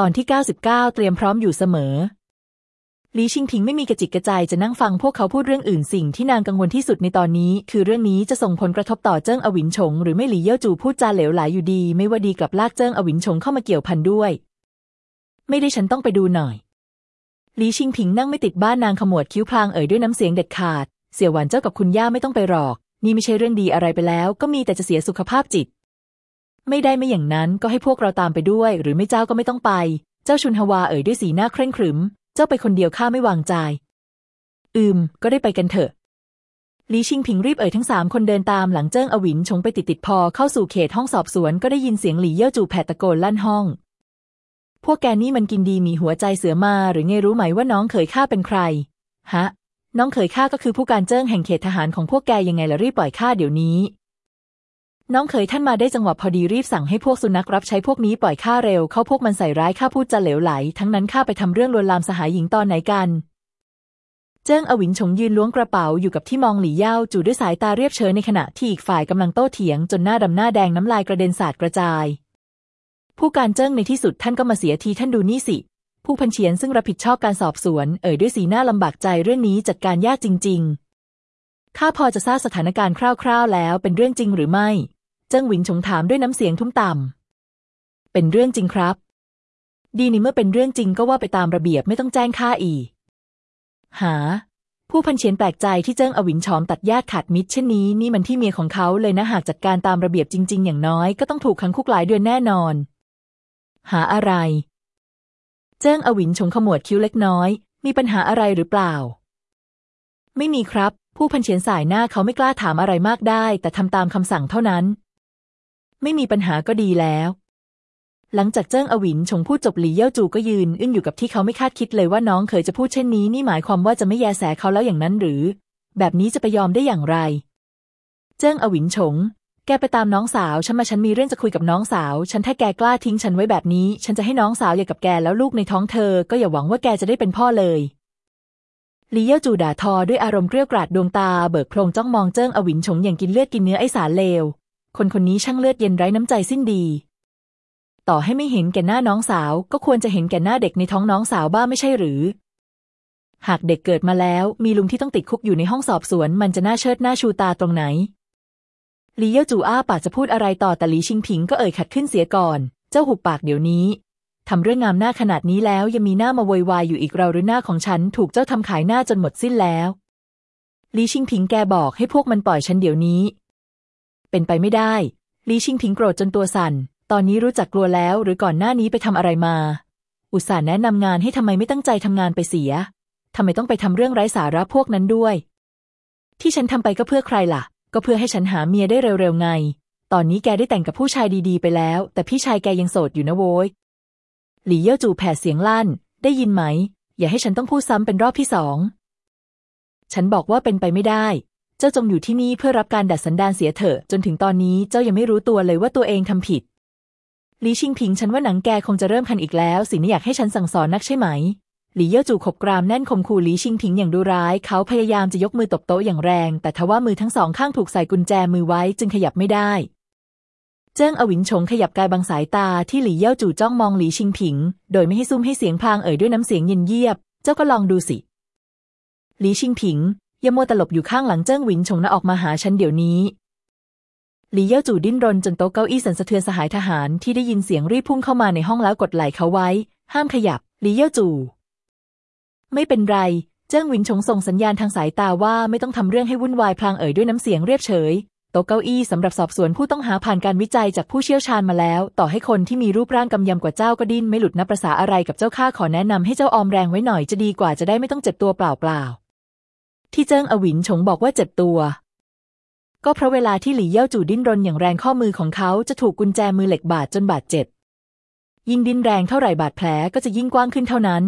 ตอนที่ 99 เตรียมพร้อมอยู่เสมอลีชิงพิงไม่มีกระจิกกระใจจะนั่งฟังพวกเขาพูดเรื่องอื่นสิ่งที่นางกังวลที่สุดในตอนนี้ คือเรื่องนี้จะส่งผลกระทบต่อเจิ้งอวินชง หรือไม่หลีเย่าจูพูดจาเหลวไหลยอยู่ดี ไม่ว่าดีกับลากเจิ้งอวินชงเข้ามาเกี่ยวพันด้วย ไม่ได้ฉันต้องไปดูหน่อยลีชิงพิงนั่งไม่ติดบ้านนางขมวดคิ้วพลางเอ่ยด้วยน้ำเสียงเด็ดขาด เสี่ยวหวานเจ้ากับคุณย่าไม่ต้องไปหรอก นี่ไม่ใช่เรื่องดีอะไรไปแล้ว ก็มีแต่จะเสียสุขภาพจิต ไม่ได้ไม่อย่างนั้นก็ให้พวกเราตามไปด้วย หรือไม่เจ้าก็ไม่ต้องไป เจ้าชุนฮวาเอ่ยด้วยสีหน้าเคร่งขรึม เจ้าไปคนเดียวข้าไม่วางใจ อืม ก็ได้ไปกันเถอะลีชิงพิงรีบเอ่ยทั้งสามคนเดินตามหลังเจิ้งอวินชงไปติดติดพอเข้าสู่เขตห้องสอบสวนก็ได้ยินเสียงหลี่เย่อจู่แผดตะโกนลั่นห้อง พวกแกนี่มันกินดีมีหัวใจเสือมาหรือไงรู้ไหมว่าน้องเขยข้าเป็นใคร ฮะ น้องเขยข้าก็คือผู้การเจิ้งแห่งเขตทหารของพวกแกยังไงล่ะรีบปล่อยข้าเดี๋ยวนี้ น้องเขยท่านมาได้จังหวะพอดีรีบสั่งให้พวกสุนัขรับใช้พวกนี้ปล่อยข้าเร็วเข้าพวกมันใส่ร้ายข้าพูดจะเหลวไหล ทั้งนั้นข้าไปทำเรื่องลวนลามสหายหญิงตอนไหนกัน เจิ้งอวินชงยืนล้วงกระเป๋าอยู่กับที่มองหลี่เย่าจู่ด้วยสายตาเรียบเฉยในขณะที่อีกฝ่ายกำลังโต้เถียงจนหน้าดำหน้าแดงน้ำลายกระเด็นสาดกระจาย ผู้การเจิ้งในที่สุดท่านก็มาเสียทีท่านดูนี่สิ ผู้พันเฉียนซึ่งรับผิดชอบการสอบสวน เอ่ยด้วยสีหน้าลำบากใจเรื่องนี้จัดการยากจริง ๆข้าพอจะทราบสถานการณ์คร่าว ๆ แล้วเป็นเรื่องจริงหรือไม่ เจิ้งหวินชงถามด้วยน้ำเสียงทุ้มต่ำเป็นเรื่องจริงครับ ดีนี่เมื่อเป็นเรื่องจริงก็ว่าไปตามระเบียบไม่ต้องแจ้งข้าอีก หา ผู้พันเฉียนแปลกใจที่เจิ้งอวินชอมตัดญาติขาดมิตรเช่นนี้นี่มันที่เมียของเขาเลยนะหากจัดการตามระเบียบจริง ๆ อย่างน้อยก็ต้องถูกขังคุกหลายเดือนแน่นอน หาอะไร เจิ้งอวินชงขมวดคิ้วเล็กน้อย มีปัญหาอะไรหรือเปล่า ไม่มีครับผู้พันเฉียนสายหน้าเขาไม่กล้าถามอะไรมากได้ แต่ทำตามคำสั่งเท่านั้น ไม่มีปัญหาก็ดีแล้ว หลังจากเจิ้งอวินชงพูดจบหลี่เย่าจูก็ยืนอึ้งอยู่กับที่เขาไม่คาดคิดเลยว่าน้องเคยจะพูดเช่นนี้นี่หมายความว่าจะไม่แยแสเขาแล้วอย่างนั้นหรือ แบบนี้จะไปยอมได้อย่างไร เจิ้งอวินชง แกไปตามน้องสาวฉันมาฉันมีเรื่องจะคุยกับน้องสาว ฉันถ้าแกกล้าทิ้งฉันไว้แบบนี้ ฉันจะให้น้องสาวอย่ากับแกแล้วลูกในท้องเธอ ก็อย่าหวังว่าแกจะได้เป็นพ่อเลยหลี่เย่าจูด่าทอด้วยอารมณ์เกรี้ยวกราดดวงตาเบิกโพรงจ้องมองเจิ้งอวินชงอย่างกินเลือดกินเนื้อไอสารเลว คนคนนี้ช่างเลือดเย็นไร้น้ำใจสิ้นดี ต่อให้ไม่เห็นแก่หน้าน้องสาว ก็ควรจะเห็นแก่หน้าเด็กในท้องน้องสาวบ้าไม่ใช่หรือ หากเด็กเกิดมาแล้ว มีลุงที่ต้องติดคุกอยู่ในห้องสอบสวน มันจะน่าเชิดหน้าชูตาตรงไหนหลีเย่าจูอ้าปากจะพูดอะไรต่อแต่หลีชิงผิงก็เอ่ยขัดขึ้นเสียก่อน เจ้าหุบปากเดี๋ยวนี้ทำเรื่องงามหน้าขนาดนี้แล้วยังมีหน้ามาโวยวายอยู่อีกเราหรือหน้าของฉัน ถูกเจ้าทำขายหน้าจนหมดสิ้นแล้วหลีชิงผิงแกบอกให้พวกมันปล่อยฉันเดี๋ยวนี้ เป็นไปไม่ได้ลีชิงผิงโกรธจนตัวสั่น ตอนนี้รู้จักกลัวแล้วหรือก่อนหน้านี้ไปทำอะไรมา อุตส่าห์แนะนำงานให้ทำไมไม่ตั้งใจทำงานไปเสียทำไมต้องไปทำเรื่องไร้สาระพวกนั้นด้วย ที่ฉันทำไปก็เพื่อใครล่ะ ก็เพื่อให้ฉันหาเมียได้เร็วๆไง ตอนนี้แกได้แต่งกับผู้ชายดีๆ ไปแล้ว แต่พี่ชายแกยังโสดอยู่นะโว้ย หลี่เย่าจูแผดเสียงลั่น ได้ยินไหม อย่าให้ฉันต้องพูดซ้ำเป็นรอบที่สอง ฉันบอกว่าเป็นไปไม่ได้ จ้าจงอยู่ที่นี่เพื่อรับการดัดสันดานเสียเถอะจนถึงตอนนี้เจ้ายังไม่รู้ตัวเลยว่าตัวเองทำผิดหลีชิงผิงฉันว่าหนังแกคงจะเริ่มคันอีกแล้ว สินี่อยากให้ฉันสั่งสอนนักใช่ไหมหลี่เย่าจู่ขบกรามแน่นคมคูหลีชิงผิงอย่างดูร้าย เขาพยายามจะยกมือตบโต๊ะอย่างแรง แต่ทว่ามือทั้งสองข้างถูกใส่กุญแจมือไว้จึงขยับไม่ได้ เจิ้งอวินชงขยับกายบางสายตาที่หลี่เย่าจู่จ้องมองหลีชิงผิง โดยไม่ให้ซุ่มให้เสียงพางเอ่ยด้วยน้ำเสียงเย็นเยียบ เจ้าก็ลองดูสิหลีชิงผิง อย่ามัวตลบอยู่ข้างหลังเจิ้งหวินชงนะออกมาหาฉันเดี๋ยวนี้หลี่เย่าจู่ดิ้นรนจนโต๊ะเก้าอี้สั่นสะเทือนสหายทหารที่ได้ยินเสียงรีบพุ่งเข้ามาในห้องแล้วกดไหล่เขาไว้ ห้ามขยับหลี่เย่าจู่ไม่เป็นไร เจิ้งหวินชงส่งสัญญาณทางสายตาว่าไม่ต้องทำเรื่องให้วุ่นวายพลางเอ่ยด้วยน้ำเสียงเรียบเฉยโต๊ะเก้าอี้สำหรับสอบสวนผู้ต้องหาผ่านการวิจัยจากผู้เชี่ยวชาญมาแล้ว ต่อให้คนที่มีรูปร่างกำยำกว่าเจ้าก็ดิ้นไม่หลุดนับประษาอะไรกับเจ้าข้าขอแนะนำให้เจ้าออมแรงไว้หน่อยจะดีกว่าจะได้ไม่ต้องเจ็บตัวเปล่าๆ ที่เจิ้งอวินชงบอกว่าเจ็บตัว ก็เพราะเวลาที่หลี่เย่าจู่ดิ้นรนอย่างแรงข้อมือของเขาจะถูกกุญแจมือเหล็กบาดจนบาดเจ็บ ยิ่งดิ้นแรงเท่าไหร่บาดแผลก็จะยิ่งกว้างขึ้นเท่านั้น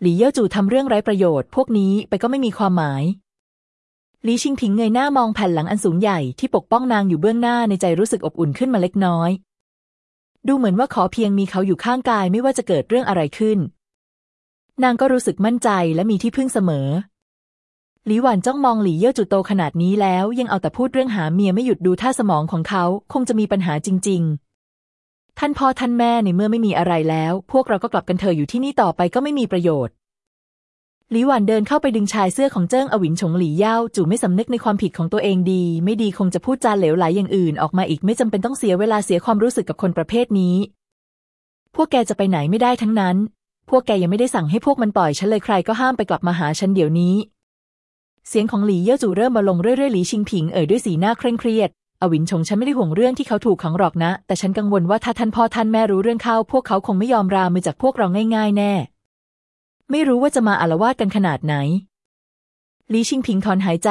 หลี่เย่าจู่ทำเรื่องไร้ประโยชน์ พวกนี้ไปก็ไม่มีความหมายหลี่ชิงผิงเงยหน้ามองแผ่นหลังอันสูงใหญ่ที่ปกป้องนางอยู่เบื้องหน้าในใจรู้สึกอบอุ่นขึ้นมาเล็กน้อย ดูเหมือนว่าขอเพียงมีเขาอยู่ข้างกายไม่ว่าจะเกิดเรื่องอะไรขึ้น นางก็รู้สึกมั่นใจและมีที่พึ่งเสมอ หลีหวันจ้องมองหลี่เย่อจุดโตขนาดนี้แล้ว ยังเอาแต่พูดเรื่องหาเมียไม่หยุดดูท่าสมองของเขาคงจะมีปัญหาจริงท่านพ่อท่านแม่ในเมื่อไม่มีอะไรแล้ว พวกเราก็กลับกันเถอะอยู่ที่นี่ต่อไปก็ไม่มีประโยชน์หลีหวันเดินเข้าไปดึงชายเสื้อของเจิ้งอวินฉงหลี่เย่าจู่ไม่สำนึกในความผิดของตัวเองดี ไม่ดีคงจะพูดจาเหลวไหลอย่างอื่นออกมาอีกไม่จำเป็นต้องเสียเวลาเสียความรู้สึกกับคนประเภทนี้ พวกแกจะไปไหนไม่ได้ทั้งนั้น พวกแกยังไม่ได้สั่งให้พวกมันปล่อยฉันเลยใครก็ห้ามไปกลับมาหาฉันเดี๋ยวนี้ เสียงของหลี่เย่าจู่เริ่มมาลงเรื่อยๆหลี่ชิงผิงเอ่ยด้วยสีหน้าเคร่งเครียดอวินชงฉันไม่ได้ห่วงเรื่องที่เขาถูกขังหรอกนะ แต่ฉันกังวลว่าถ้าท่านพ่อท่านแม่รู้เรื่องเข้าพวกเขาคงไม่ยอมรามือจากพวกเราง่าย ๆ แน่ ไม่รู้ว่าจะมาอารวาสกันขนาดไหนหลีชิงผิงถอนหายใจ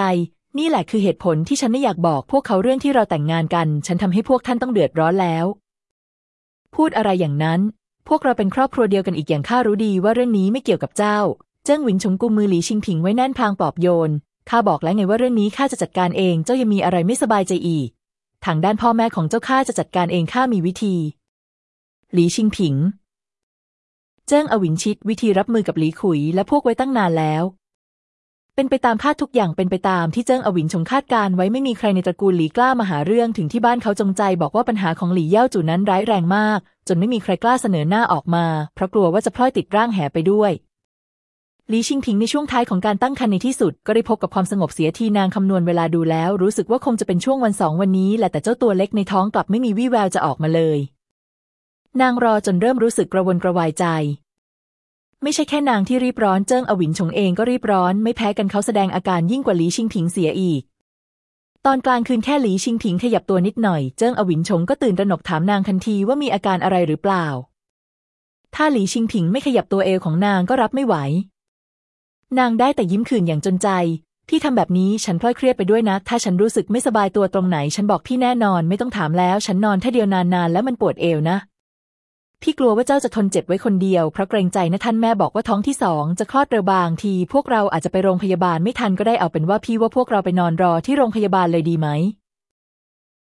นี่แหละคือเหตุผลที่ฉันไม่อยากบอกพวกเขาเรื่องที่เราแต่งงานกัน ฉันทำให้พวกท่านต้องเดือดร้อนแล้ว พูดอะไรอย่างนั้น พวกเราเป็นครอบครัวเดียวกันอีกอย่างข้ารู้ดีว่าเรื่องนี้ไม่เกี่ยวกับเจ้า เจิ้งหวินชงกุมมือหลีชิงผิงไว้แน่นพางปอบโยน ข้าบอกแล้วไงว่าเรื่องนี้ข้าจะจัดการเอง เจ้ายังมีอะไรไม่สบายใจอีก ทางด้านพ่อแม่ของเจ้าข้าจะจัดการเองข้ามีวิธี หลีชิงผิง เจิ้งอวินชิดวิธีรับมือกับหลีขุยและพวกไว้ตั้งนานแล้ว เป็นไปตามคาดทุกอย่างเป็นไปตามที่เจิ้งอวินชงคาดการไว้ไม่มีใครในตระกูลหลีกล้ามาหาเรื่องถึงที่บ้านเขาจงใจบอกว่าปัญหาของหลีเย่าจู่นั้นร้ายแรงมาก จนไม่มีใครกล้าเสนอหน้าออกมา เพราะกลัวว่าจะพลอยติดร่างแหไปด้วย ลีชิงพิงในช่วงท้ายของการตั้งครรภ์ในที่สุด ก็ได้พบกับความสงบเสียทีนางคำนวณเวลาดูแล้ว รู้สึกว่าคงจะเป็นช่วงวันสองวันนี้แหละแต่เจ้าตัวเล็กในท้องกลับไม่มีวี่แววจะออกมาเลย นางรอจนเริ่มรู้สึกกระวนกระวายใจ ไม่ใช่แค่นางที่รีบร้อนเจิ้งอวินชงเองก็รีบร้อน ไม่แพ้กันเขาแสดงอาการยิ่งกว่าลีชิงพิงเสียอีก ตอนกลางคืนแค่หลีชิงพิงขยับตัวนิดหน่อยเจิ้งอวินชงก็ตื่นระหนกถามนางทันทีว่ามีอาการอะไรหรือเปล่า ถ้าหลีชิงพิงไม่ขยับตัวเอวของนางก็รับไม่ไหว นางได้แต่ยิ้มขื่นอย่างจนใจ พี่ทำแบบนี้ฉันพลอยเครียดไปด้วยนะ ถ้าฉันรู้สึกไม่สบายตัวตรงไหน ฉันบอกพี่แน่นอนไม่ต้องถามแล้ว ฉันนอนแค่เดียวนานๆแล้วมันปวดเอวนะ พี่กลัวว่าเจ้าจะทนเจ็บไว้คนเดียวเพราะเกรงใจนะท่านแม่บอกว่าท้องที่สองจะคลอดเร็วบางที พวกเราอาจจะไปโรงพยาบาลไม่ทันก็ได้เอาเป็นว่าพี่ว่าพวกเราไปนอนรอที่โรงพยาบาลเลยดีไหม